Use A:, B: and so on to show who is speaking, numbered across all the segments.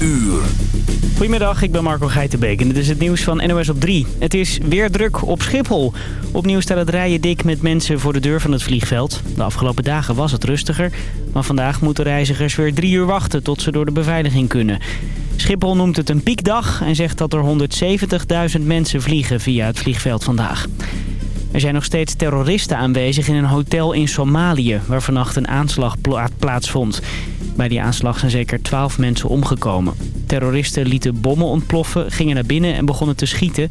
A: uur.
B: Goedemiddag, ik ben Marco Geitenbeek en dit is het nieuws van NOS op 3. Het is weer druk op Schiphol. Opnieuw staat het rijden dik met mensen voor de deur van het vliegveld. De afgelopen dagen was het rustiger, maar vandaag moeten reizigers weer drie uur wachten tot ze door de beveiliging kunnen. Schiphol noemt het een piekdag en zegt dat er 170.000 mensen vliegen via het vliegveld vandaag. Er zijn nog steeds terroristen aanwezig in een hotel in Somalië... waar vannacht een aanslag plaatsvond. Bij die aanslag zijn zeker 12 mensen omgekomen. Terroristen lieten bommen ontploffen, gingen naar binnen en begonnen te schieten.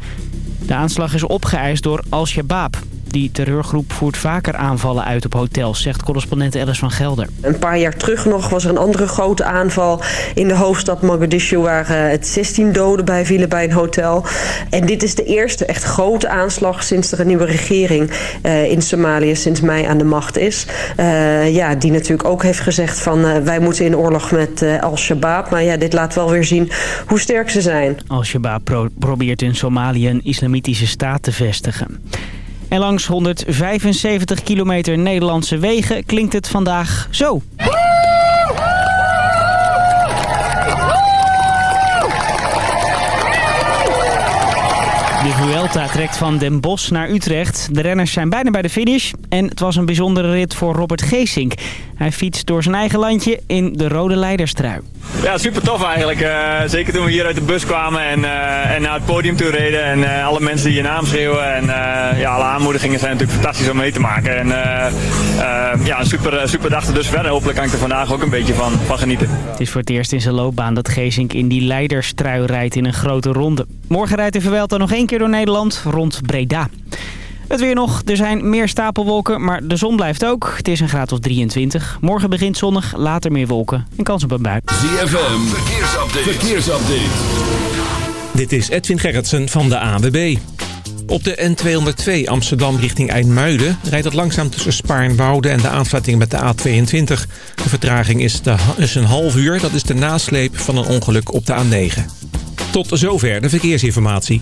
B: De aanslag is opgeëist door Al-Shabaab, die terreurgroep voert vaker aanvallen uit op hotels, zegt correspondent Alice van Gelder.
C: Een paar jaar terug nog was er een andere grote aanval in de hoofdstad Mogadishu... waar uh, het 16 doden bij vielen bij een hotel. En dit is de eerste echt grote aanslag sinds er een nieuwe regering uh, in Somalië... sinds mei aan de macht is. Uh, ja, die natuurlijk ook heeft gezegd van wij moeten in oorlog met Al-Shabaab. Maar ja, dit laat wel weer zien hoe sterk ze zijn.
B: Al-Shabaab pro probeert in Somalië een islamitische staat te vestigen. En langs 175 kilometer Nederlandse wegen klinkt het vandaag zo. Vuelta trekt van Den Bosch naar Utrecht. De renners zijn bijna bij de finish. En het was een bijzondere rit voor Robert Geesink. Hij fietst door zijn eigen landje in de rode leiderstrui.
D: Ja, super tof eigenlijk. Uh, zeker toen we hier uit de bus kwamen en, uh, en naar het podium toe reden. En uh, alle mensen die je naam schreeuwen. En ja, alle aanmoedigingen zijn natuurlijk fantastisch om mee te maken. En ja, een super, super dag er dus verder. Hopelijk kan ik er vandaag ook een beetje van, van genieten.
B: Het is voor het eerst in zijn loopbaan dat Geesink in die leiderstrui rijdt in een grote ronde. Morgen rijdt de Vuelta nog één keer door Nederland rond Breda. Het weer nog. Er zijn meer stapelwolken, maar de zon blijft ook. Het is een graad of 23. Morgen begint zonnig, later meer wolken en kans op een bui.
A: ZFM, verkeersupdate. verkeersupdate.
E: Dit is Edwin Gerritsen van de AWB. Op de N202 Amsterdam richting Eindmuiden rijdt het langzaam tussen Spaarnwoude en de aansluiting met de A22. De vertraging is, de, is een half uur. Dat is de nasleep van een ongeluk op de A9. Tot zover de verkeersinformatie.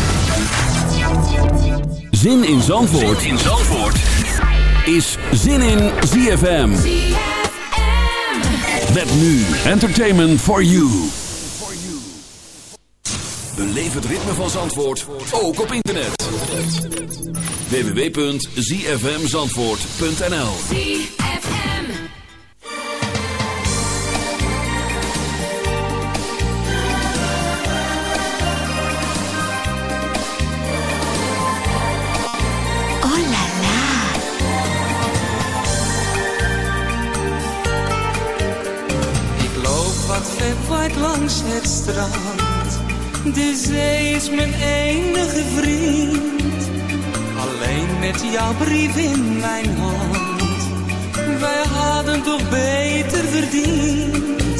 A: Zin in Zandvoort, zin in Zandvoort. is Zin in ZFM. Met nu Entertainment for You. Beleef het ritme van Zandvoort, ook op internet. www.zfmzandvoort.nl
F: langs het strand. De zee is mijn enige vriend. Alleen met jouw brief in mijn hand. Wij hadden toch beter verdiend.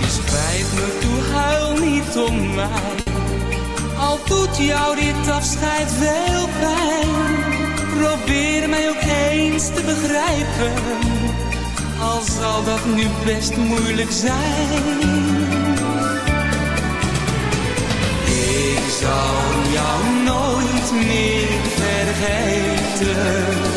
F: Je spijt me toe, huil niet om mij. Al doet jou dit afscheid veel pijn. Probeer mij ook eens te begrijpen al zal dat nu best moeilijk zijn. Ik zal jou nooit meer vergeten.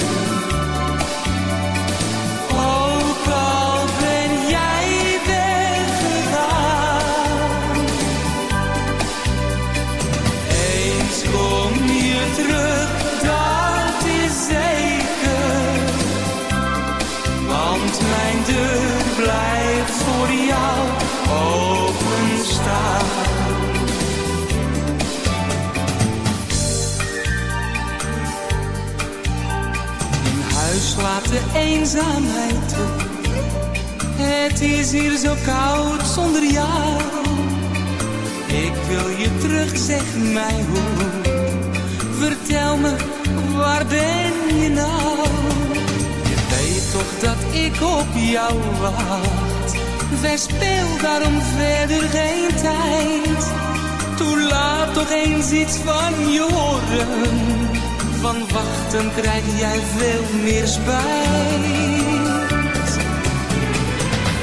F: De eenzaamheid toe. Het is hier zo koud zonder jou. Ik wil je terug, zeg mij hoe. Vertel me, waar ben je nou? Je weet toch dat ik op jou wacht. Verspeel daarom verder geen tijd. Toen laat toch eens iets van je horen. Van wachten krijg jij veel meer spijt.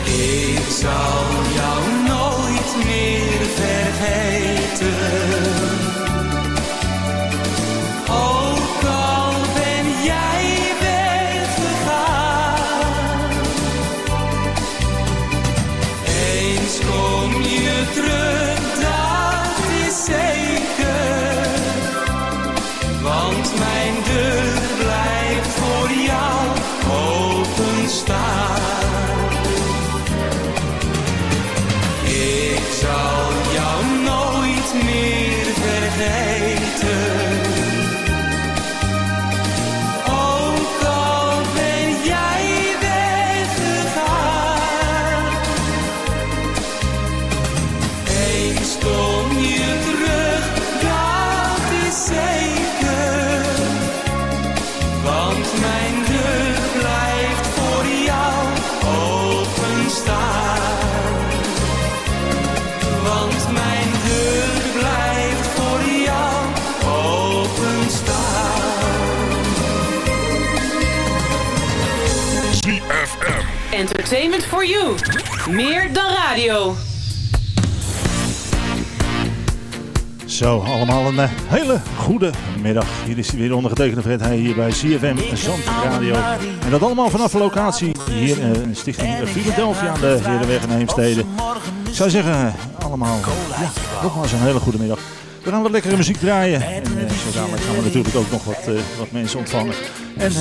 F: Ik zal jou nooit meer vergeten.
G: Entertainment for you. Meer dan radio.
H: Zo, allemaal een uh, hele goede middag. Hier is weer ondergetekende Fred Heij hier bij CFM Zand Radio. En dat allemaal vanaf de locatie hier uh, in Stichting Philadelphia aan de Herenweg in Heemstede. Ik zou zeggen, allemaal, ja, nogmaals een hele goede middag. We gaan wat lekkere muziek draaien. En zo dadelijk gaan we natuurlijk ook nog wat, uh, wat mensen ontvangen. En uh,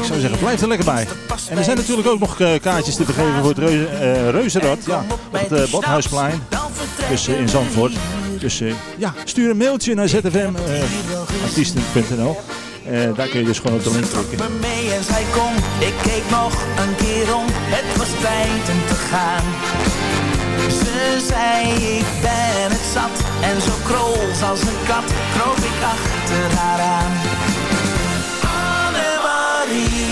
H: ik zou zeggen, blijf er lekker bij. En er zijn natuurlijk ook nog kaartjes te vergeven voor het Reuze, Reuzenrad. Ja, op het Badhuisplein. Dus in Zandvoort. Dus ja, stuur een mailtje naar zfmartiesten.nl. Uh, daar kun je dus gewoon op de link drukken.
I: me mee en zij kon, ik keek nog een keer om. Het was tijd om te gaan. Ze zei ik ben het zat en zo krols als een kat kroop ik achter haar aan. Annemarie,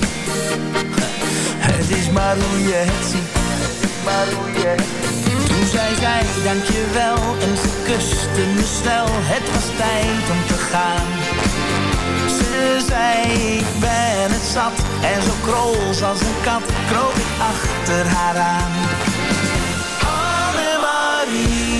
I: Het is maar hoe je het ziet. Maar hoe je het ziet. Toen zei zij dankjewel en ze kuste me snel. Het was tijd om te gaan. Ze zei ik ben het zat en zo krols als een kat kroop ik achter haar aan. Annemarie,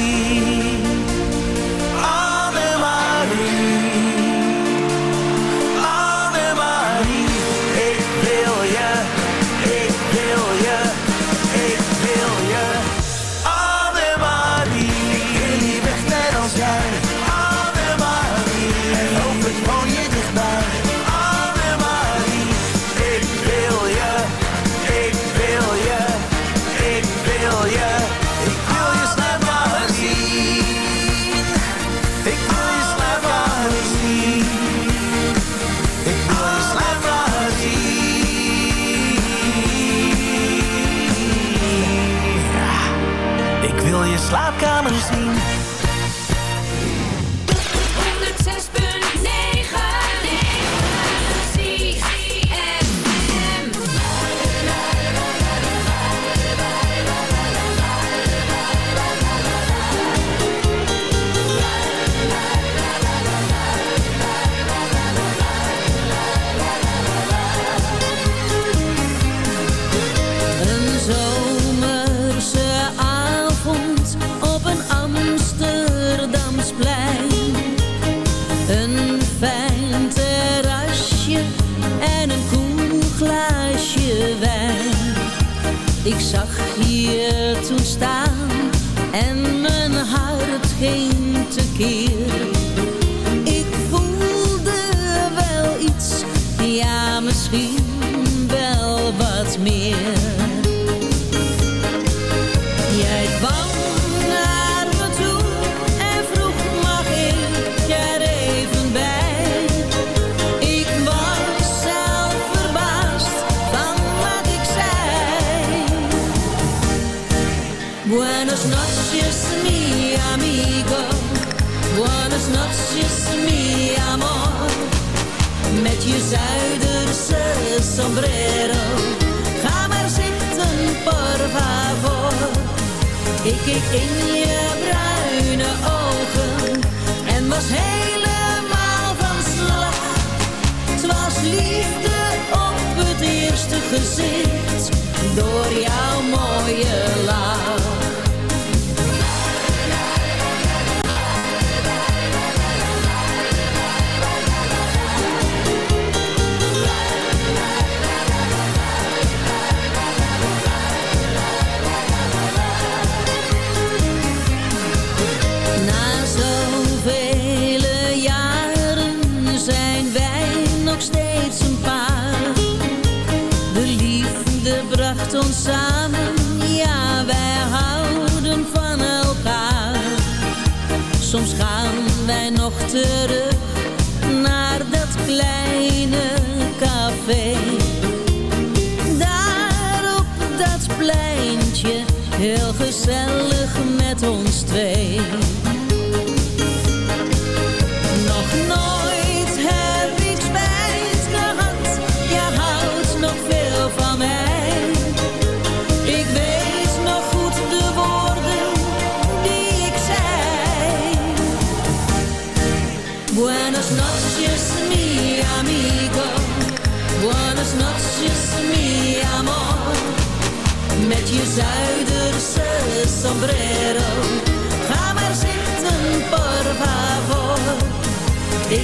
I: slaapkamer zien.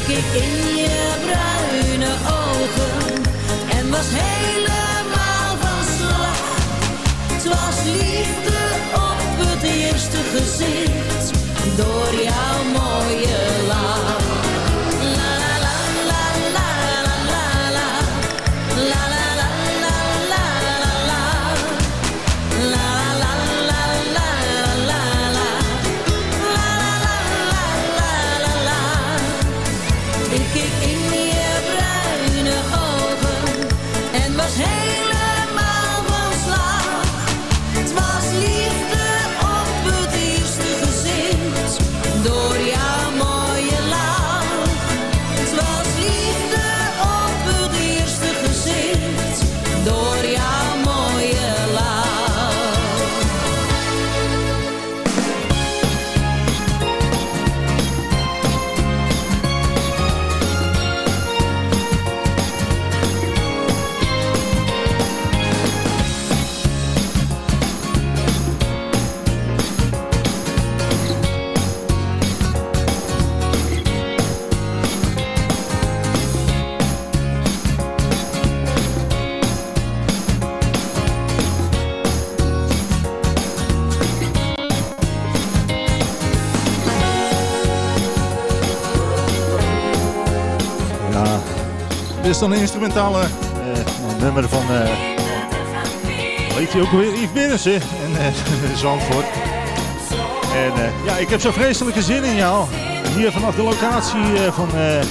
I: Ik
J: in je bruine ogen en was helemaal van slag. Het was liefde op het eerste gezicht door jouw mooie en was
H: is dan een instrumentale eh, nummer van, eh weet je ook weer, Yves Binnensen en eh Zandvoort. En eh, ja, ik heb zo vreselijke zin in jou. Hier vanaf de locatie eh, van, eh,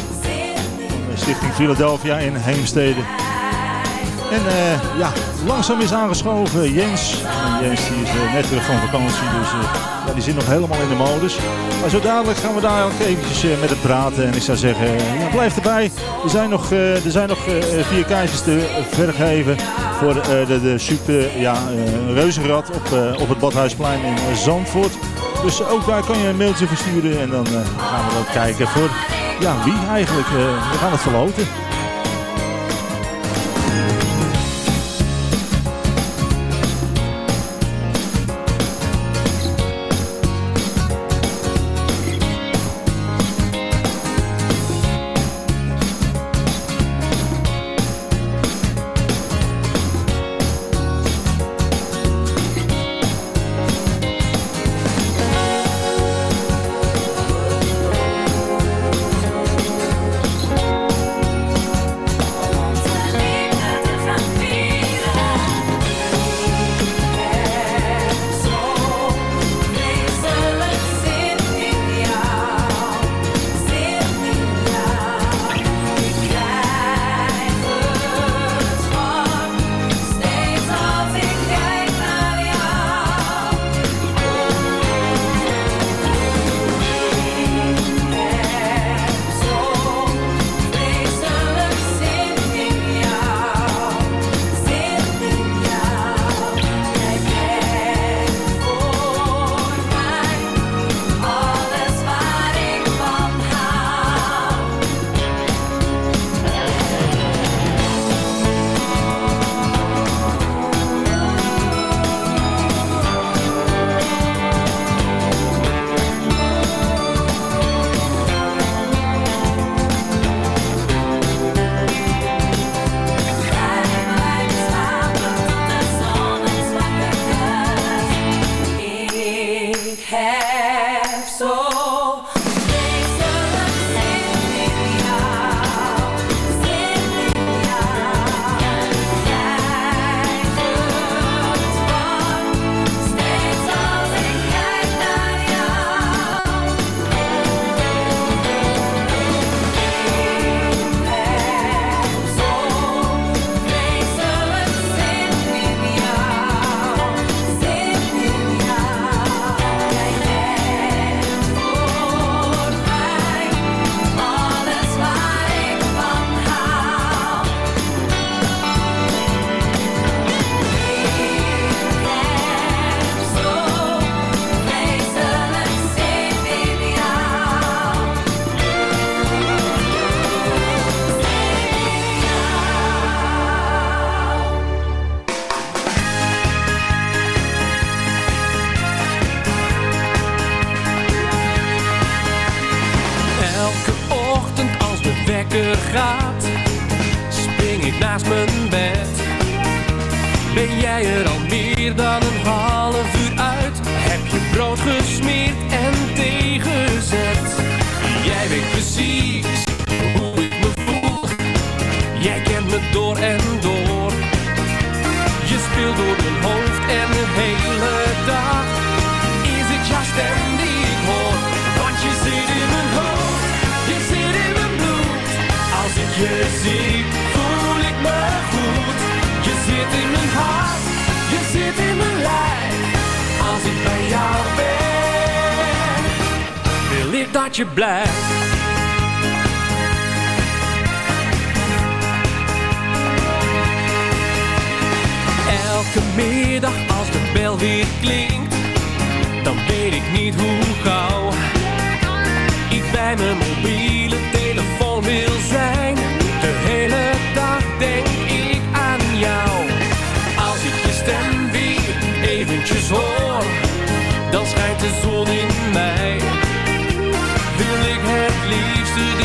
H: van Stichting Philadelphia in Heemstede. En eh, ja, langzaam is aangeschoven Jens. En Jens die is eh, net terug van vakantie, dus eh, ja, die zit nog helemaal in de modus. Maar zo dadelijk gaan we daar ook eventjes eh, met hem praten. En ik zou zeggen, eh, ja, blijf erbij. Er zijn nog, eh, er zijn nog vier kaartjes te vergeven voor eh, de, de super ja, reuzenrad op, op het Badhuisplein in Zandvoort. Dus ook daar kan je een mailtje versturen en dan gaan we ook kijken voor ja, wie eigenlijk. we gaan het verloten.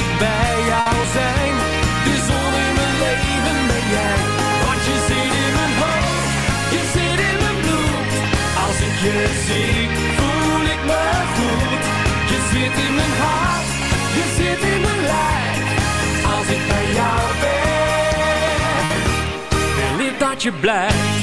K: ik
L: bij jou zijn. De zon in mijn leven ben jij. Want je zit in mijn hoofd, je zit in mijn bloed. Als ik je zie, voel ik me goed. Je zit in mijn hart, je zit in mijn lijf. Als ik bij jou ben, wil ik dat je blijft.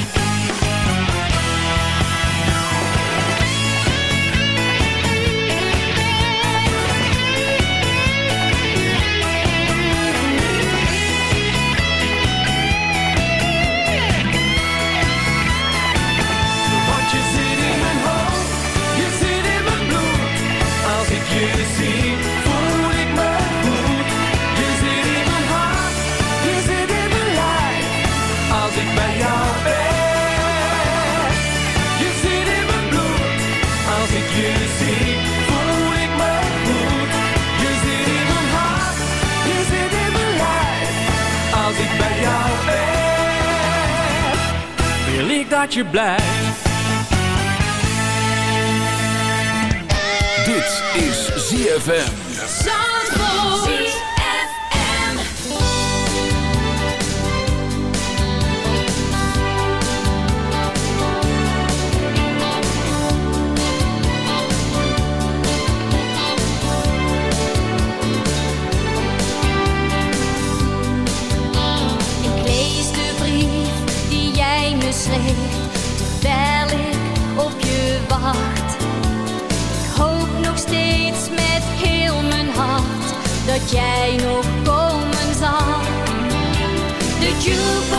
L: dat je blijft.
A: Dit is ZFM.
M: jij nog komen zal. De jukebox.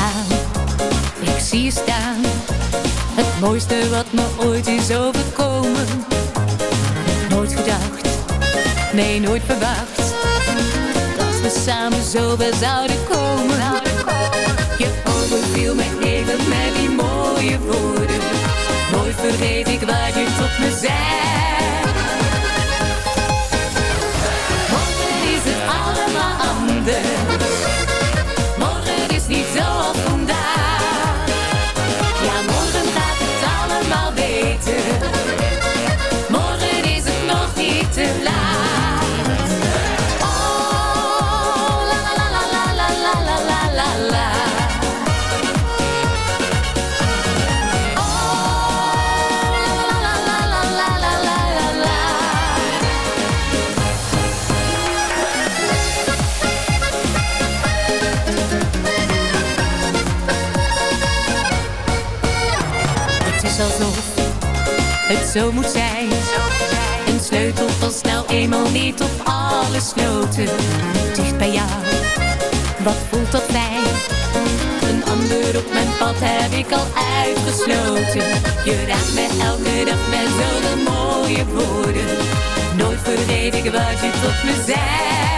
K: mooiste wat me ooit is overkomen. Nooit gedacht, nee nooit verwacht, dat we samen zo ver zouden komen. zo moet zijn. Een sleutel van snel eenmaal niet op alle sloten. Dicht bij jou, wat voelt dat fijn? Een ander op mijn pad heb ik al uitgesloten. Je raakt me elke dag met zulke mooie woorden. Nooit vergeet wat je tot me zei.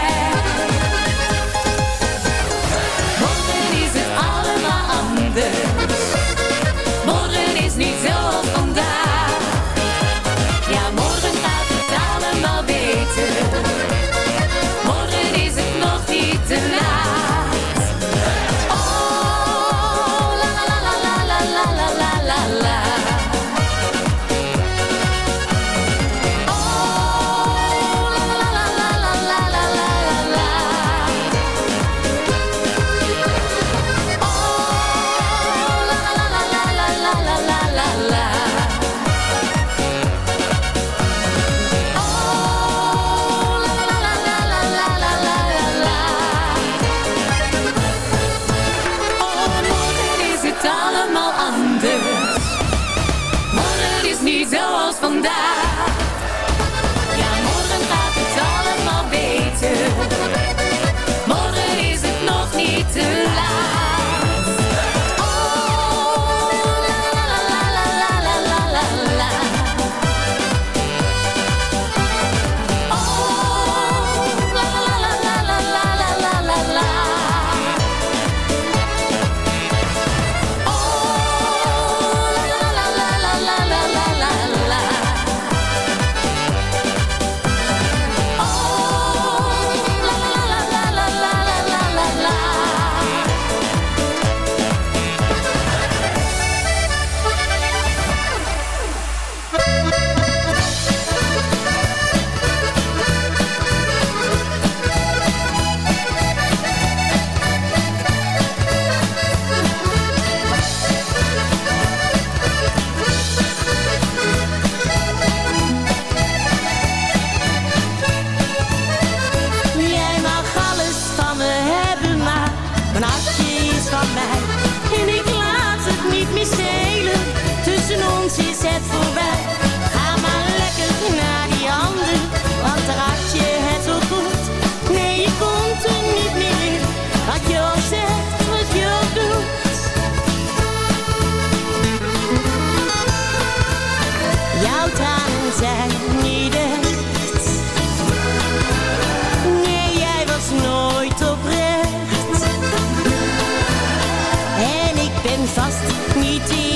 N: waiting.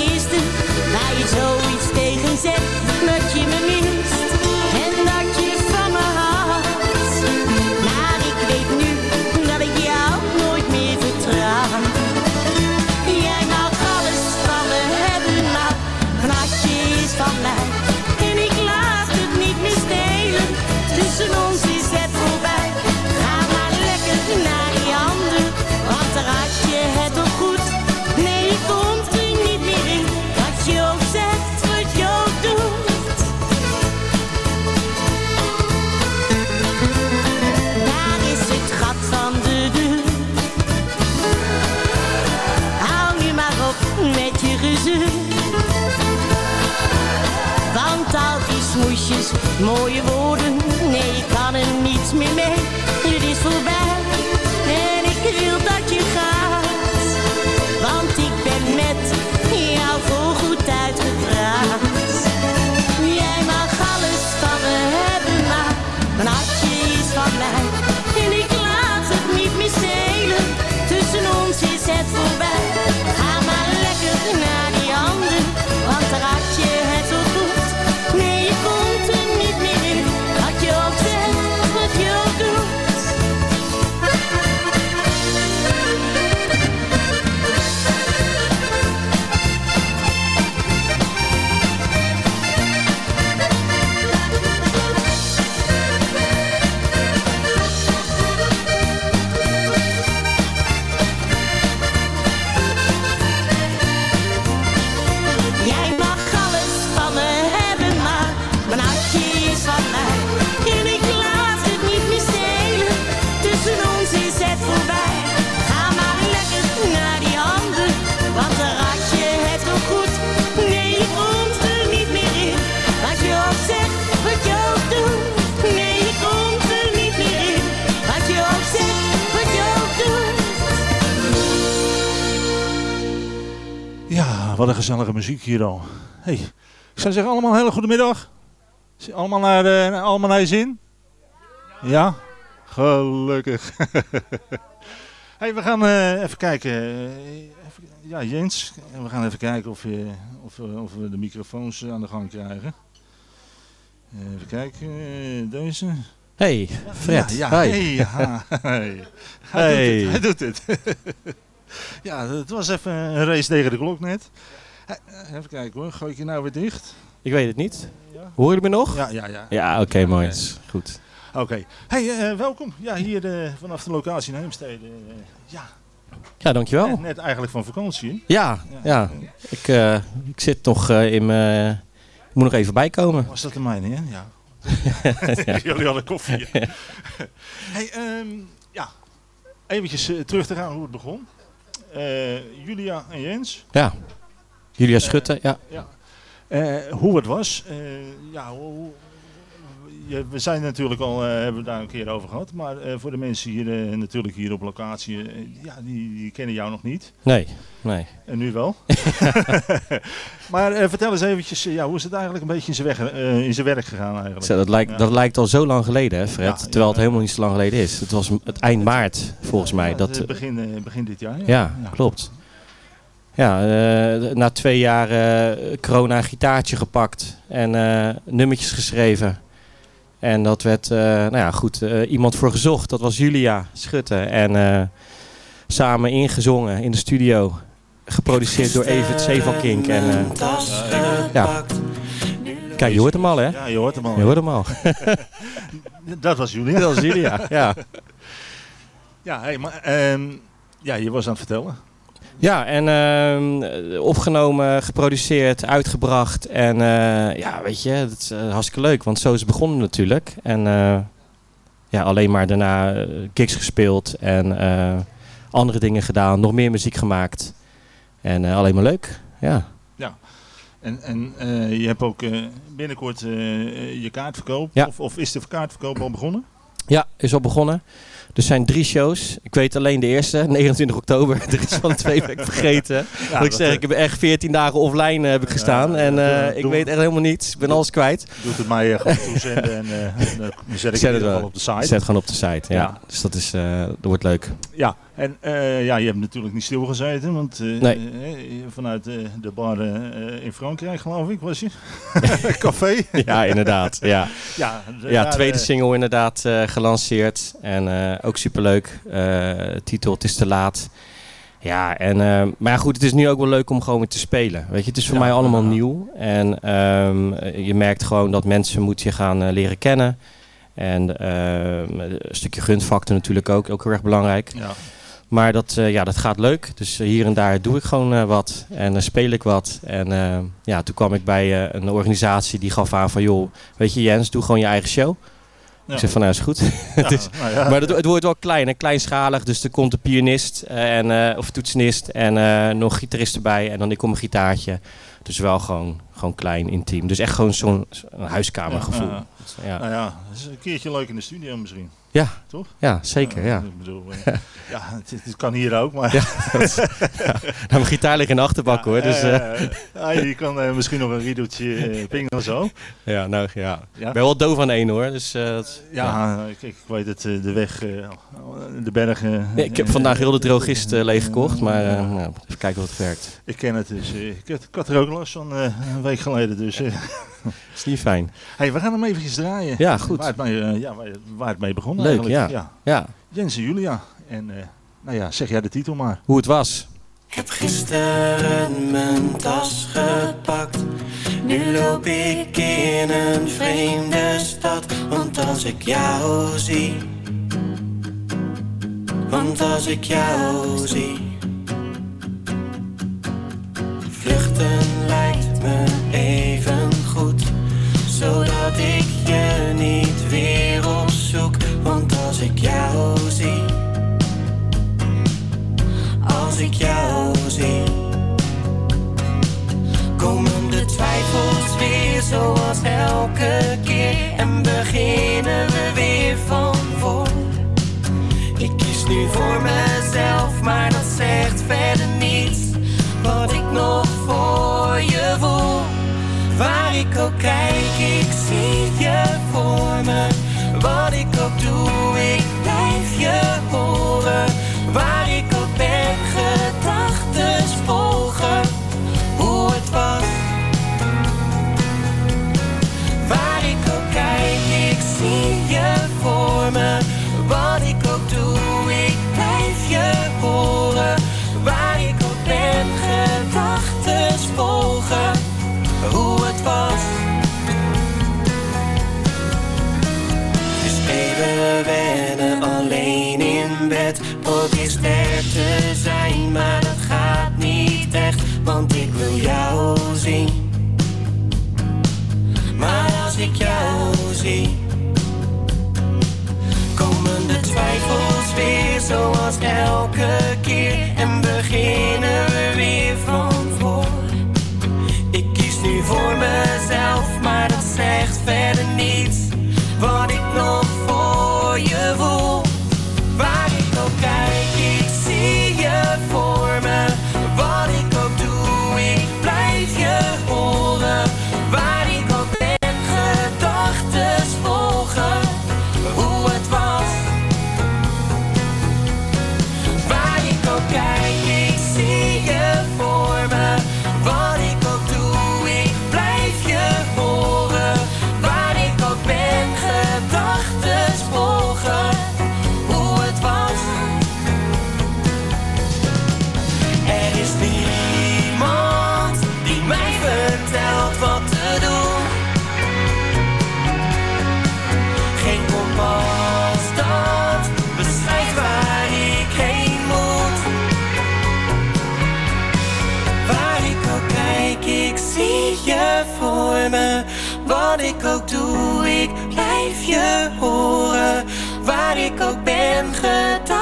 N: Mooie woorden, wat
H: een gezellige muziek hier al. Hey, ik zou zeggen allemaal een hele goede middag. Allemaal naar, eh, allemaal naar je zin? Ja? Gelukkig. hey, we gaan eh, even kijken. Eh, even- ja, Jens, we gaan even kijken of, je, of, we- of we de microfoons aan de gang krijgen. Even kijken, deze.
O: Hey, Fred.
H: Ja, ja,
O: Hi.
H: hey, ja, hey. Hij
O: Hey.
H: doet het, hij doet het. ja, het was even een race tegen de klok net. Even kijken hoor, gooi ik je nou weer dicht?
O: Ik weet het niet. Hoor je me nog?
H: Ja, ja, ja.
O: Ja, oké, mooi. Goed.
H: Oké. Hey, eh, welkom. Ja, hier eh, vanaf de locatie in Heemstede. eh, ja,
O: Ja, dankjewel.
H: net, net eigenlijk van vakantie. hè?
O: Ja, ja. Ik, ik zit nog in mijn... Ik moet nog even bijkomen.
H: Was dat de mijne, hè? Ja.
O: Ja.
H: Jullie hadden koffie. hey, ehm, ja. Eventjes terug te gaan hoe het begon. Eh, Julia en Jens.
O: Ja. Julia Schutte, ja.
H: Ja. Eh, hoe het was. eh, ja, hoe, we zijn natuurlijk al, eh, hebben we daar een keer over gehad. Maar eh, voor de mensen hier, eh, natuurlijk hier op locatie, ja, die, die kennen jou nog niet.
O: Nee, nee.
H: En nu wel. maar vertel eens eventjes, ja, hoe is het eigenlijk een beetje in zijn, weg, in zijn werk gegaan eigenlijk?
O: Zo, dat, lijkt,
H: Ja.
O: dat lijkt al zo lang geleden, hè, Fred?
H: Ja,
O: terwijl
H: ja,
O: het helemaal niet zo lang geleden is. Het was het eind maart, volgens mij. Dat,
H: het, begin, begin dit jaar.
O: Ja, klopt. Ja, na twee jaar corona gitaartje gepakt en nummertjes geschreven. En dat werd, eh, nou ja, goed, eh, iemand voor gezocht. Dat was Julia Schutte. En eh, samen ingezongen in de studio. Geproduceerd door Evert Zevalkink. En, ja. Kijk, je hoort hem al, hè?
H: Ja, je hoort hem al.
O: Je hoort hem al.
H: Dat was Julia.
O: Dat was Julia, ja.
H: Ja, hey, maar ehm, ja, je was aan het vertellen.
O: Ja, en ehm, opgenomen, geproduceerd, uitgebracht. En eh, ja, weet je, dat is eh, hartstikke leuk. Want zo is het begonnen natuurlijk. En eh, ja, alleen maar daarna gigs gespeeld en andere dingen gedaan. Nog meer muziek gemaakt. En alleen maar leuk, ja.
H: Ja. En, en je hebt ook binnenkort je kaartverkoop.
O: Ja.
H: Of, of is de kaartverkoop al begonnen?
O: Ja, is al begonnen. Er zijn drie shows. Ik weet alleen de eerste, 29 oktober. De rest van de twee ben ik vergeten. Want ik zeg,
H: eh,
O: ik heb echt 14 dagen offline eh, heb ik gestaan. en
H: doe-
O: eh, ik weet echt helemaal niets. Ik ben alles kwijt.
H: Doet het mij gewoon toezenden en dan zet ik
O: Zet
H: het wel op de site.
O: Zet het gewoon op de site, ja.
H: Ja.
O: Dus dat, is, dat wordt leuk.
H: Ja, en eh, ja, je hebt natuurlijk niet stilgezeten, want eh,
O: Nee.
H: eh, vanuit de bar in Frankrijk, geloof ik, was je? Café?
O: Ja, inderdaad. Ja,
H: Ja, d-
O: ja
H: daar,
O: tweede single inderdaad gelanceerd. En ook superleuk. Titel Het is te laat. Ja, en, maar ja, goed, het is nu ook wel leuk om gewoon weer te spelen. Weet je, het is voor
H: Ja,
O: mij allemaal nieuw. En ehm, je merkt gewoon dat mensen moet je gaan leren kennen. En ehm, een stukje gunfactor natuurlijk ook, ook heel erg belangrijk.
H: Ja.
O: Maar dat, eh, ja, dat gaat leuk. Dus eh, hier en daar doe ik gewoon eh, wat. En dan speel ik wat. En ja, toen kwam ik bij een organisatie die gaf aan van... joh, weet je Jens, doe gewoon je eigen show.
H: Ja.
O: Ik zeg van, nou is goed. het is,
H: nou ja.
O: Maar het, het wordt wel klein en kleinschalig. Dus er komt een pianist en, of toetsenist en eh, nog gitarist erbij. En dan ik kom een gitaartje. Dus wel gewoon, gewoon klein, intiem. Dus echt gewoon zo'n huiskamergevoel.
H: Ja. Nou ja, is een keertje leuk in de studio misschien.
O: Ja.
H: Toch?
O: Ja, zeker, ja.
H: Ik bedoel, eh, ja, het, het kan hier ook, maar...
O: Ja, dat- ja. Nou, mijn gitaar ligt in de achterbak hoor. Dus, eh.
H: Ja, je kan eh, misschien nog een riedeltje pingen of zo.
O: ja, nou ja. Ik ben wel doof aan één hoor. Dus, dat-
H: Ja, Ik, ik weet het, de weg, de bergen.
O: Nee, ik heb vandaag heel de drogist leeggekocht, maar nou, even kijken of het werkt.
H: Ik ken het dus. ik, had, ik had er ook last van een week geleden. Dus.
O: is niet fijn.
H: Hey, we gaan hem even draaien.
O: Ja, goed.
H: Waar het mee, eh, ja, waar, het mee begon
O: Leuk,
H: eigenlijk.
O: ja. Ja.
H: Jens en Julia. En eh, nou ja, zeg jij de titel maar.
O: Hoe het was.
P: Ik heb gisteren mijn tas gepakt. Nu loop ik in een vreemde stad. Want als ik jou zie. Want als ik jou zie. Vluchten lijkt me even. Zodat ik je niet weer opzoek. Want als ik jou zie. Als ik jou zie, komen de twijfels weer zoals elke keer en beginnen we weer van voor. Ik kies nu voor mezelf, maar dat zegt verder ik ook kijk, ik zie je voor me. Wat ik ik ook ben, gedachtes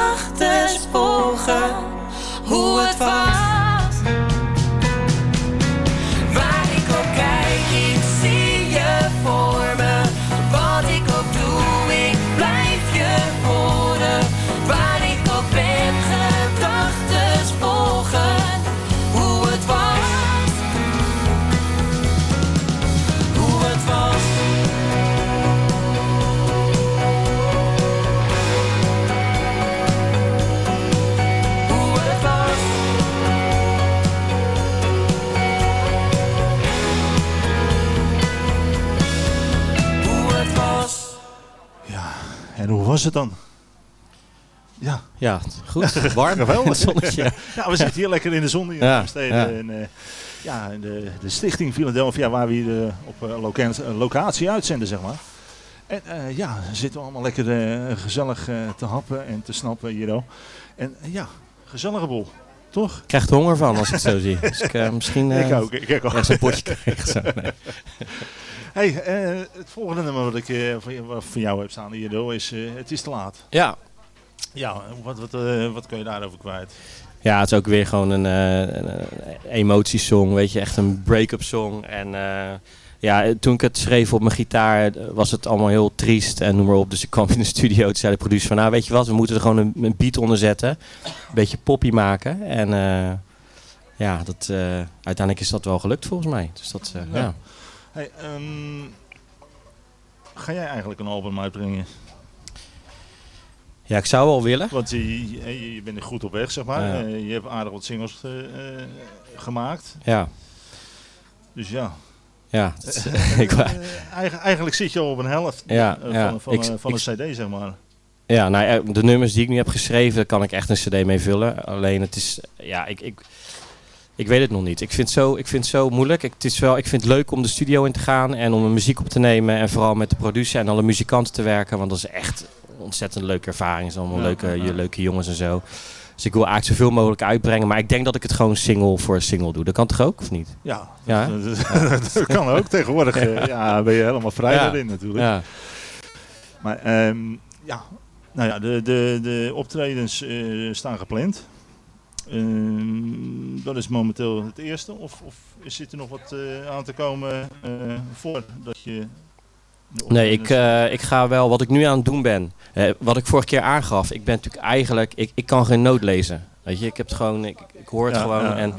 P: was het
H: dan? Ja.
O: Ja, goed. Warm.
H: Geweldig.
O: Zonnetje.
H: ja, we zitten hier lekker in de zon hier
O: Ja,
H: in Amsterdam.
O: ja.
H: En, eh, ja, de, de stichting Philadelphia, waar we hier eh, op eh, loca- locatie uitzenden, zeg maar. En eh, ja, zitten we allemaal lekker eh, gezellig eh, te happen en te snappen hier. En ja, gezellige boel. Toch?
O: Ik krijg er honger van als ik het zo zie. Dus ik, eh, misschien
H: Ik
O: eh,
H: ook, ik ook.
O: een potje krijg. Zo, nee.
H: Hey, eh, het volgende nummer wat ik eh, van, jou- heb staan hier, is eh, Het is te laat.
O: Ja.
H: Ja, wat, wat, eh, wat kun je daarover kwijt?
O: Ja, het is ook weer gewoon een, eh, een, een emotiesong, weet je, echt een break-up song. En eh, ja, toen ik het schreef op mijn gitaar, was het allemaal heel triest en noem maar op. Dus ik kwam in de studio, toen zei de producer van, nou weet je wat, we moeten er gewoon een, een beat onder zetten. Een beetje poppy maken. En eh, ja, dat, eh, uiteindelijk is dat wel gelukt volgens mij. Dus dat, eh, ja.
H: Ja. Hey, ehm, ga jij eigenlijk een album uitbrengen?
O: Ja, ik zou wel willen.
H: Want je, je, je bent er goed op weg, zeg maar.
O: Ja.
H: Eh, je hebt aardig wat singles eh, eh, gemaakt.
O: Ja.
H: Dus ja.
O: Ja, is- ik
H: Eigen- eigenlijk zit je al op een helft
O: Ja, ja.
H: van, van,
O: Ik-
H: van
O: ik-
H: een cd, zeg maar.
O: Ja, nou, ja, de nummers die ik nu heb geschreven, daar kan ik echt een cd mee vullen. Alleen het is, ja, ik, ik, ik weet het nog niet. Ik vind het zo, ik vind het zo moeilijk. Ik, het is wel, ik vind het leuk om de studio in te gaan en om mijn muziek op te nemen. En vooral met de producer en alle muzikanten te werken. Want dat is echt een ontzettend leuke ervaring. Het allemaal
H: Ja,
O: leuke,
H: ja,
O: leuke jongens en zo. Dus ik wil eigenlijk zoveel mogelijk uitbrengen. Maar ik denk dat ik het gewoon single voor single doe. Dat kan toch ook, of niet?
H: Ja,
O: ja
H: dat,
O: hè?
H: dat- dat kan ook tegenwoordig. ja, ben je helemaal vrij daarin natuurlijk.
O: Ja.
H: Maar ehm, ja, nou ja, de, de, de optredens eh, staan gepland. Ehm, dat is momenteel het eerste. Of, of zit er nog wat eh, aan te komen eh voordat je...
O: Nee, ik, eh, ik ga wel wat ik nu aan het doen ben. Wat ik vorige keer aangaf. Ik ben natuurlijk eigenlijk. Ik, ik kan geen noot lezen. Weet je, ik heb het gewoon. Ik, ik hoor het
H: Ja,
O: gewoon.
H: ja.
O: En,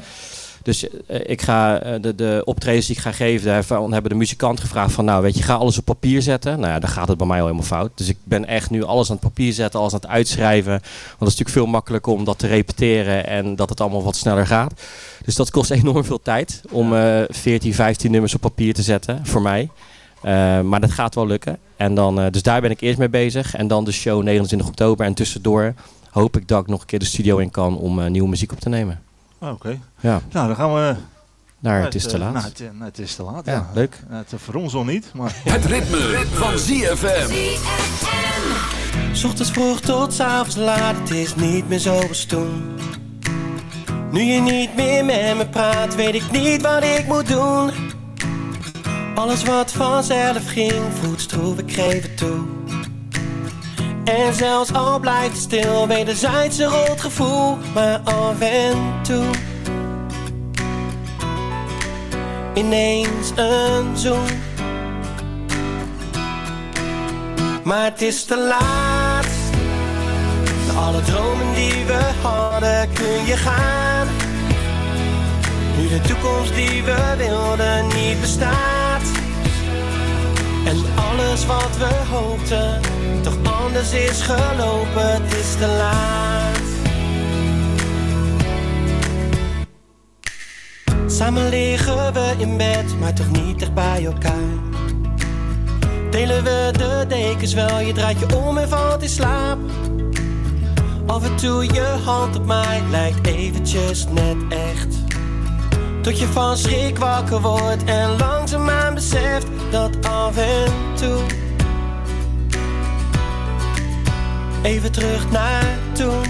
O: dus eh, ik ga eh, de, de optredens die ik ga geven, daarvan hebben de muzikanten gevraagd van nou weet je, ga alles op papier zetten. Nou ja, dan gaat het bij mij al helemaal fout. Dus ik ben echt nu alles aan het papier zetten, alles aan het uitschrijven. Want het is natuurlijk veel makkelijker om dat te repeteren en dat het allemaal wat sneller gaat. Dus dat kost enorm veel tijd om eh 14, 15 nummers op papier te zetten voor mij. Eh, maar dat gaat wel lukken. En dan, eh, dus daar ben ik eerst mee bezig. En dan de show 29 oktober. En tussendoor hoop ik dat ik nog een keer de studio in kan om eh, nieuwe muziek op te nemen.
H: Ah, Oké.
O: Ja.
H: Nou, dan gaan we...
O: Naar Het Is Te
H: eh,
O: Laat.
H: Naar het, eh, naar het is te laat,
O: Ja,
H: ja.
O: leuk.
H: Het, voor ons nog niet, maar...
A: Het ritme, van ZFM.
P: S ochtends vroeg tot 's avonds laat, het is niet meer zoals toen. Nu je niet meer met me praat, weet ik niet wat ik moet doen. Alles wat vanzelf ging, voelt stroef, ik geef het toe. En zelfs al blijft het stil, wederzijds een rot gevoel. Maar af en toe, ineens een zoen. Maar het is te laat. Na alle dromen die we hadden kun je gaan. Nu de toekomst die we wilden niet bestaat. En alles wat we hoopten toch anders is gelopen. Het is te laat. Samen liggen we in bed, maar toch niet dicht bij elkaar. Delen we de dekens wel, je draait je om en valt in slaap. Af en toe je hand op mij lijkt eventjes net echt. Tot je van schrik wakker wordt en langzaamaan beseft dat af en toe. Even terug naar toen.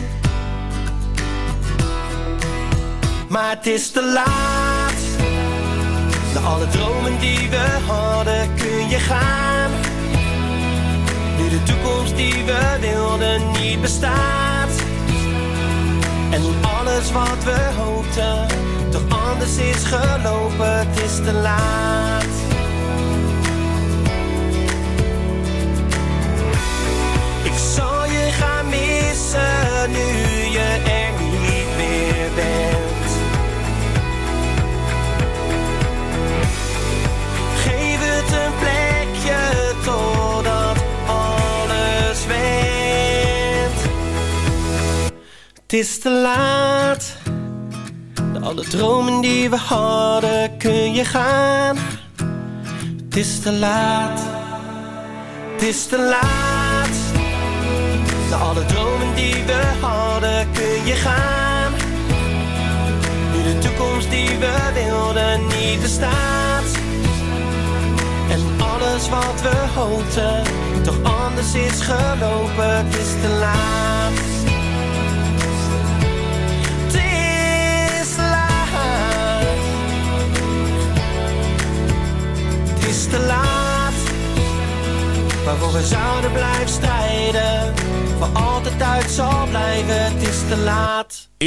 P: Maar het is te laat. Na alle dromen die we hadden kun je gaan. Nu de toekomst die we wilden niet bestaat. En alles wat we hoopten toch anders is gelopen. Het is te laat. Ik zal je gaan missen nu je er niet meer bent. Geef het een plekje totdat alles went. Het is te laat. Alle dromen die we hadden kun je gaan. Het is te laat. Het is te laat. Na alle dromen die we hadden kun je gaan. Nu de toekomst die we wilden niet bestaat. En alles wat we hoopten toch anders is gelopen. Het is te laat. Het is laat. Het is te laat. Waarvoor we zouden blijven strijden. Voor altijd uit zal blijven. Het is te laat.
A: 106.9.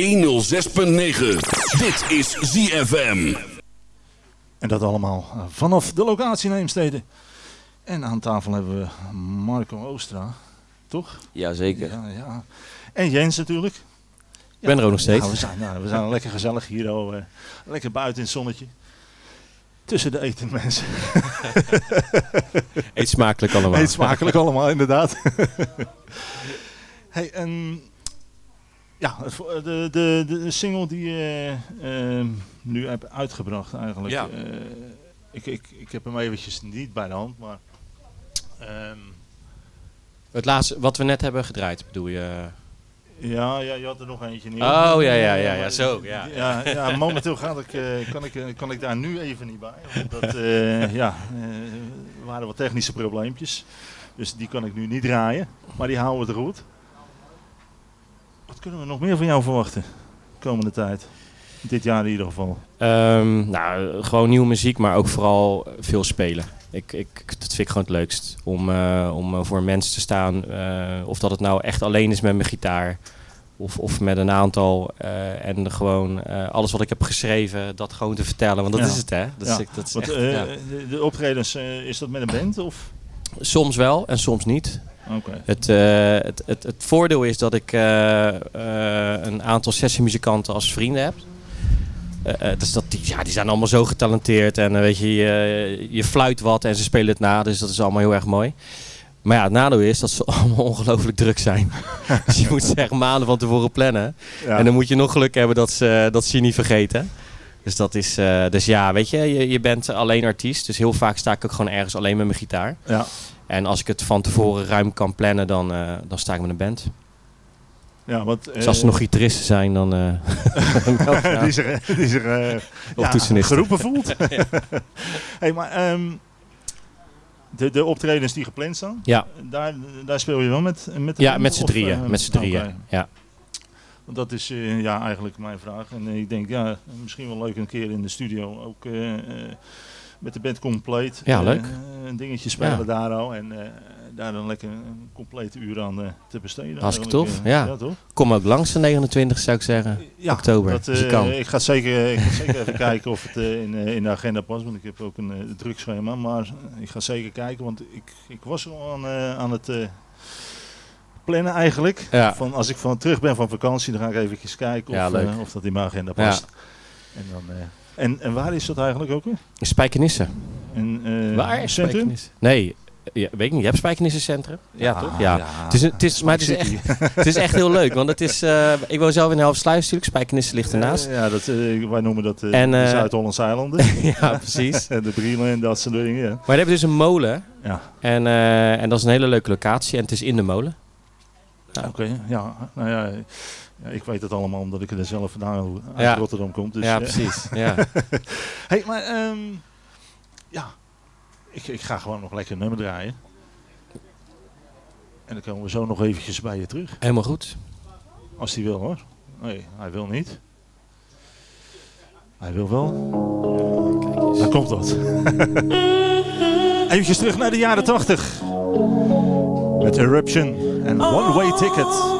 A: Dit is ZFM.
H: En dat allemaal eh, vanaf de locatie Neemstede. En aan tafel hebben we Marco Oostra, toch?
O: Jazeker.
H: Ja, ja. En Jens natuurlijk.
O: Ik ben er ook nog steeds.
H: Ja, we, zijn, nou, we zijn lekker gezellig hier, oh, eh, lekker buiten in het zonnetje. Tussen de etende mensen.
O: Eet smakelijk allemaal.
H: Eet smakelijk allemaal, inderdaad. hey, en ja, het vo- de, de, de single die je eh, nu hebt uitgebracht eigenlijk.
O: Ja.
H: eh, ik, ik, ik heb hem eventjes niet bij de hand, maar... ehm,
O: Het laatste, wat we net hebben gedraaid, bedoel je?
H: ja, ja, je had er nog eentje neer.
O: Oh, ja, ja, ja, ja, zo, ja.
H: ja, ja, momenteel gaat ik, eh, kan, ik, kan ik daar nu even niet bij. Omdat, eh, ja, er waren wat technische probleempjes. Dus die kan ik nu niet draaien. Maar die houden we er goed. Wat kunnen we nog meer van jou verwachten? De komende tijd. Dit jaar in ieder geval.
O: Ehm, nou, gewoon nieuwe muziek, maar ook vooral veel spelen. Ik, ik, dat vind ik gewoon het leukst. Om, eh, om eh, voor mensen te staan. eh, of dat het nou echt alleen is met mijn gitaar. Of, of met een aantal. en gewoon alles wat ik heb geschreven, dat gewoon te vertellen. Want dat
H: Ja.
O: is het, hè? Dat is,
H: Ja.
O: dat is
H: Want,
O: echt,
H: eh,
O: ja.
H: de, de optredens, is dat met een band? Of?
O: Soms wel en soms niet.
H: Oké.
O: Het, eh, het, het, het voordeel is dat ik eh, eh, een aantal sessiemuzikanten als vrienden heb. Eh, eh, dus dat die, ja, die zijn allemaal zo getalenteerd. En weet je, je, je fluit wat en ze spelen het na. Dus dat is allemaal heel erg mooi. Maar ja, het nadeel is dat ze allemaal ongelooflijk druk zijn. dus je moet ze echt maanden van tevoren plannen.
H: Ja.
O: En dan moet je nog geluk hebben dat ze, dat ze je niet vergeten. Dus dat is, eh, dus ja, weet je, je, je bent alleen artiest. Dus heel vaak sta ik ook gewoon ergens alleen met mijn gitaar.
H: Ja.
O: En als ik het van tevoren ruim kan plannen, dan, eh, dan sta ik met een band.
H: Ja, want,
O: dus als er
H: eh,
O: nog gitaristen zijn, dan... eh,
H: die zich, die zich ja, geroepen voelt. Hey, maar ehm, de, de optredens die gepland staan,
O: Ja.
H: daar, daar speel je wel met, met de
O: Ja,
H: band,
O: met z'n drieën. met z'n drieën, ja.
H: Want dat is ja, eigenlijk mijn vraag. En ik denk, ja, misschien wel leuk een keer in de studio ook met de band compleet.
O: Ja,
H: eh,
O: leuk.
H: een dingetje spelen
O: Ja.
H: daar al. En eh, daar dan lekker een complete uur aan eh, te besteden.
O: Hartstikke tof, ja.
H: ja toch?
O: Kom ook langs de 29 zou ik zeggen.
H: Ja,
O: Oktober,
H: dat,
O: kan.
H: Ik ga zeker, ik ga zeker even kijken of het in, in de agenda past, want ik heb ook een druk schema. Maar ik ga zeker kijken, want ik, ik was al aan, aan het plannen eigenlijk.
O: Ja.
H: Van, als ik van terug ben van vakantie, dan ga ik even kijken of, of dat in mijn agenda
O: Ja.
H: past. En, dan, en, en waar is dat eigenlijk ook weer?
O: Spijkenisse.
H: In, eh,
O: Waar is
H: Centrum?
O: Spijkenisse? Nee, ja, weet ik niet. Je hebt Spijkenisse Centrum? Ja,
H: Ja,
O: toch? Ja.
H: ja.
O: Het is, het is, maar het is, echt, het is echt heel leuk. Want het is, eh, ik woon zelf in Helft-Sluis natuurlijk. Spijkenisse ligt ernaast.
H: Eh, ja, dat, eh, wij noemen dat eh,
O: En,
H: de Zuid-Hollandse eilanden.
O: ja, precies.
H: en de Brielen en dat soort dingen. Ja.
O: Maar we hebben dus een molen.
H: Ja.
O: En, eh, en dat is een hele leuke locatie. En het is in de molen.
H: Oké, ja. Nou ja, ja, ik weet het allemaal omdat ik er zelf vandaan uit
O: Ja.
H: Rotterdam kom. Dus,
O: Ja,
H: eh,
O: precies, ja.
H: hey, maar ehm, ja, ik, ik ga gewoon nog lekker een nummer draaien. En dan komen we zo nog eventjes bij je terug.
O: Helemaal goed.
H: Als hij wil hoor. Nee, hij wil niet. Hij wil wel. Daar komt dat. Eventjes terug naar de jaren 80. Met Eruption en One Way Ticket.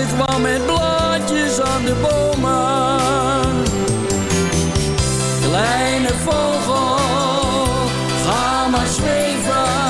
J: lente kwam met blaadjes aan de bomen Kleine vogel, ga maar zweven.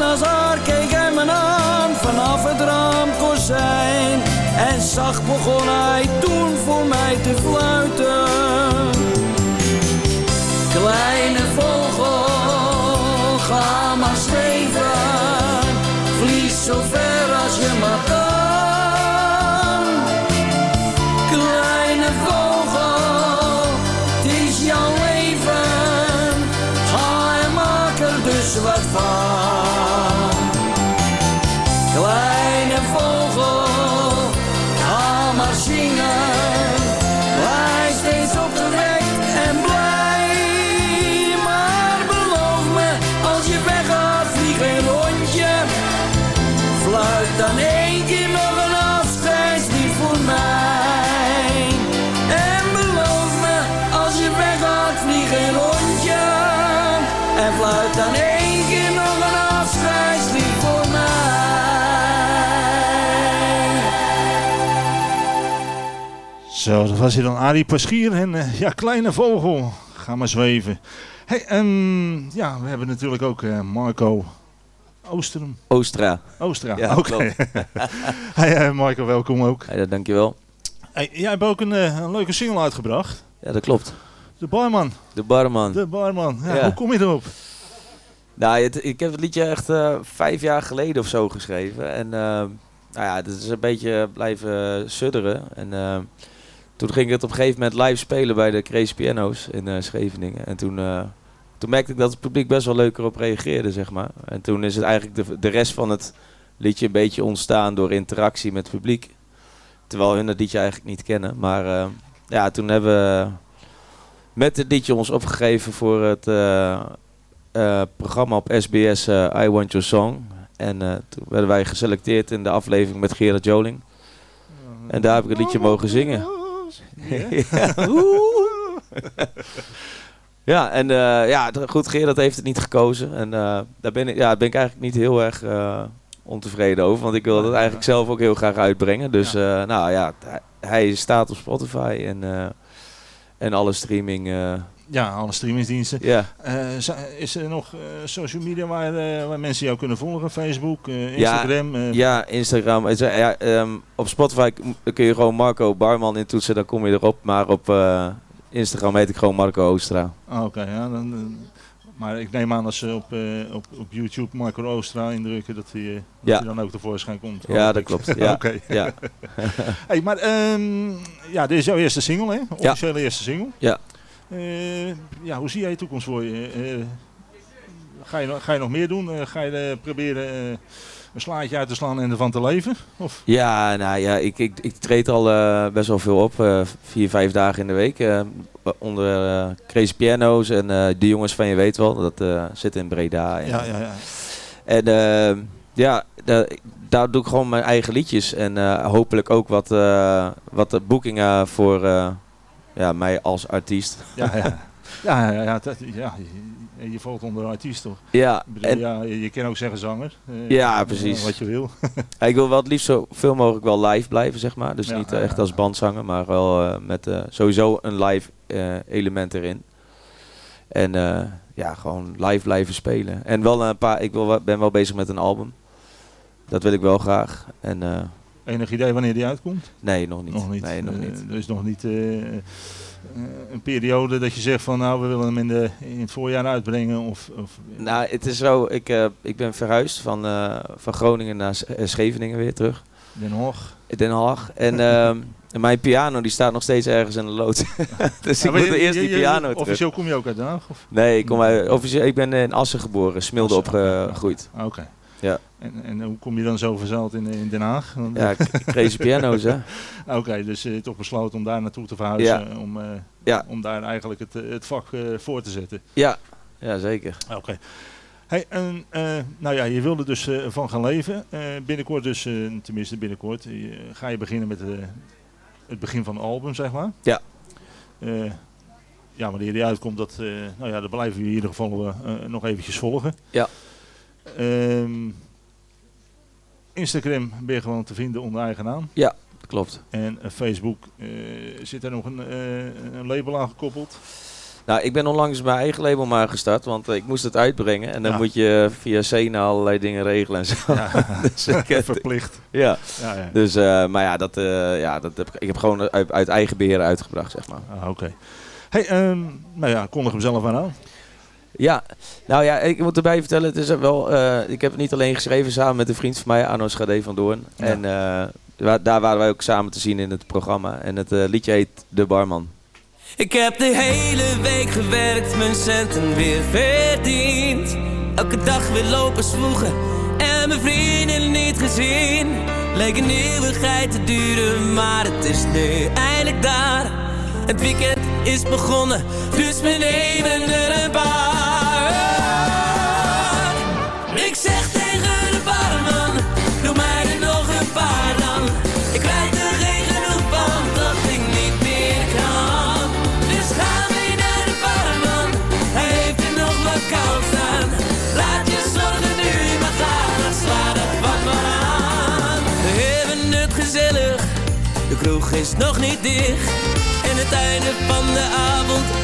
J: Haar keek hij me aan vanaf het raamkozijn. En zacht begon hij toen voor mij te fluiten. Kleine vogel, ga maar zweven. Vlieg zo ver
H: Zo, dat was hier dan Arie Paschier en eh, ja, Kleine Vogel. Ga maar zweven. Hey, en ja, we hebben natuurlijk ook eh, Marco Oosterum.
Q: Oostra.
H: Oostra,
Q: Ja,
H: oké. hey, eh, Marco, welkom ook.
Q: Ja, dankjewel.
H: Hey, jij hebt ook een, een leuke single uitgebracht.
Q: Ja, dat klopt.
H: De Barman.
Q: De barman.
H: De Barman. Ja,
Q: Ja.
H: Hoe kom je erop?
Q: Nou, het- ik heb het liedje echt vijf jaar geleden of zo geschreven. En nou ja, het is een beetje blijven sudderen. En toen ging ik het op een gegeven moment live spelen bij de Crazy Piano's in eh, Scheveningen. En toen, eh, toen merkte ik dat het publiek best wel leuk erop reageerde, zeg maar. En toen is het eigenlijk de, de rest van het liedje een beetje ontstaan door interactie met het publiek. Terwijl hun het liedje eigenlijk niet kennen. Maar eh, ja, toen hebben we met het liedje ons opgegeven voor het programma op SBS I Want Your Song. En toen werden wij geselecteerd in de aflevering met Gerard Joling. En daar heb ik het liedje mogen zingen. Ja. Ja, en eh, ja, goed, Gerard heeft het niet gekozen. En eh, daar ben ik, ja, ben ik eigenlijk niet heel erg eh, ontevreden over. Want ik wil het eigenlijk zelf ook heel graag uitbrengen. Dus nou ja, hij, staat op Spotify en, en alle streaming.
H: Ja, alle streamingsdiensten.
Q: Ja.
H: Eh, is er nog eh, social media waar, eh, waar mensen jou kunnen volgen? Facebook, Instagram?
Q: Ja, ja Instagram. Is- Ja, ehm, op Spotify kun je gewoon Marco Barman intoetsen, dan kom je erop. Maar op Instagram heet ik gewoon Marco Oostra.
H: Ah, Oké, ja, dan, maar ik neem aan als ze op, op, op YouTube Marco Oostra indrukken dat hij, dat
Q: Ja.
H: dan ook tevoorschijn komt.
Q: Ja,
H: hoop
Q: dat
H: ik.
Q: klopt. Ja,
H: Oké.
Q: ja.
H: hey, maar ehm, ja, dit is jouw eerste single, hè? Officiële eerste single.
Q: Ja.
H: Eh, ja, hoe zie jij je toekomst voor je? Eh, ga, je, nog- ga je nog meer doen? Eh, ga je proberen een slaatje uit te slaan en ervan te leven? Of?
Q: Ja, nou ja, ik, ik, ik treed al best wel veel op. vier, vijf dagen in de week. onder Crazy Piano's en de jongens van je weet wel. Dat zit in Breda. En,
H: Ja, ja, ja.
Q: En ja, da- daar doe ik gewoon mijn eigen liedjes. En hopelijk ook wat, wat de boekingen voor ja, mij als artiest.
H: Ja, ja. Ja, ja, ja, dat, ja je, je valt onder artiest toch?
Q: Ja,
H: Ik bedoel,
Q: en-
H: ja je, je kan ook zeggen zanger. Eh,
Q: Ja, precies.
H: Wat je wil.
Q: Ik wil wel het liefst zoveel mogelijk wel live blijven, zeg maar. Dus
H: Ja,
Q: niet eh, echt als bandzanger, maar wel eh, met eh, sowieso een live eh, element erin. En eh, ja, gewoon live blijven spelen. En wel een paar, ik wil, ben wel bezig met een album. Dat wil ik wel graag. En, eh,
H: Enig idee wanneer die uitkomt?
Q: nee, nog niet.
H: Nog niet.
Q: Nee, nog
H: Eh,
Q: niet.
H: er is nog niet eh, eh, een periode dat je zegt van nou we willen hem in, de, in het voorjaar uitbrengen. Of, of,
Q: Nou, het is zo, ik, ik ben verhuisd van, van Groningen naar Scheveningen weer terug.
H: Den Haag.
Q: Den Haag. En ehm, mijn piano die staat nog steeds ergens in de lood. dus
H: Ja,
Q: ik moet
H: je-
Q: eerst die
H: je-
Q: piano terug.
H: Officieel kom je ook uit Den Haag? Of?
Q: Nee, ik, kom uit, officieel, ik ben in Assen geboren, Smilde opgegroeid.
H: Oké.
Q: Ja.
H: En, en hoe kom je dan zo verzeild in, in Den Haag? Want-
Q: Ja, k- crazy piano's, hè.
H: Oké, dus je toch besloten om daar naartoe te verhuizen.
Q: Ja.
H: Om, eh,
Q: Ja.
H: om daar eigenlijk het, eh, het vak eh, voor te zetten.
Q: Ja, ja zeker.
H: Oké. Hey, en, eh, nou ja, je wilde dus eh, van gaan leven. Eh, binnenkort dus, eh, tenminste binnenkort, eh, ga je beginnen met eh, het begin van het album, zeg maar.
Q: Ja.
H: Eh, ja, wanneer die uitkomt, dat, eh, nou ja, dat blijven we in ieder geval eh, eh, nog eventjes volgen.
Q: Ja.
H: Ehm, Instagram ben je gewoon te vinden onder eigen naam.
Q: Ja, klopt.
H: En eh, Facebook, eh, zit er nog een, eh, een label aan gekoppeld?
Q: Nou, ik ben onlangs mijn eigen label maar gestart, want ik moest het uitbrengen. En dan
H: Ja.
Q: moet je via Sena allerlei dingen regelen en zo.
H: Ja.
Q: dus ik
H: Verplicht.
Q: Ja.
H: Ja, ja.
Q: Dus, maar ja, dat, ja dat heb ik, ik heb gewoon uit, uit eigen beheer uitgebracht, zeg maar.
H: Ah, Oké. Hey, ehm, nou ja, kondig hem zelf maar aan.
Q: Ja, nou ja, ik moet erbij vertellen, het is wel, eh, ik heb het niet alleen geschreven samen met een vriend van mij, Arno Schade van Doorn.
H: Ja.
Q: En eh, wa- daar waren wij ook samen te zien in het programma. En het eh, liedje heet De Barman.
J: Ik heb de hele week gewerkt, mijn centen weer verdiend. Elke dag weer lopen zwoegen en mijn vrienden niet gezien. Leek een eeuwigheid te duren, maar het is nu eindelijk daar. Het weekend is begonnen, dus we nemen er een paar. Kroeg is nog niet dicht. En het einde van de avond